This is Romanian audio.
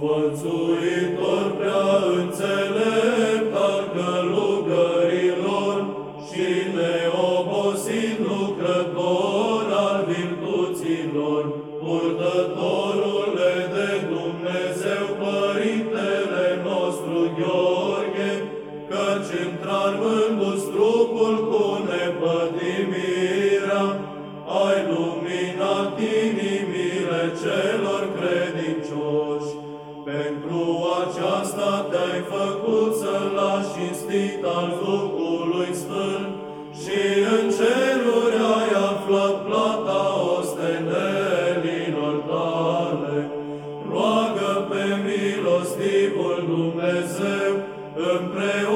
Povățuitor prea înțelept al călugărilor și neobosit lucrător al virtuților, purtătorule de Dumnezeu, Părintele nostru Gheorghe, căci într-armându-ți trupul cu nepătimirea, ai luminat inimile celor credincioși. Pentru aceasta te-ai făcut să lași instit al Duhului Sfânt și în ceruri ai aflat plata ostenelilor tale. Roagă pe milostivul Dumnezeu împreună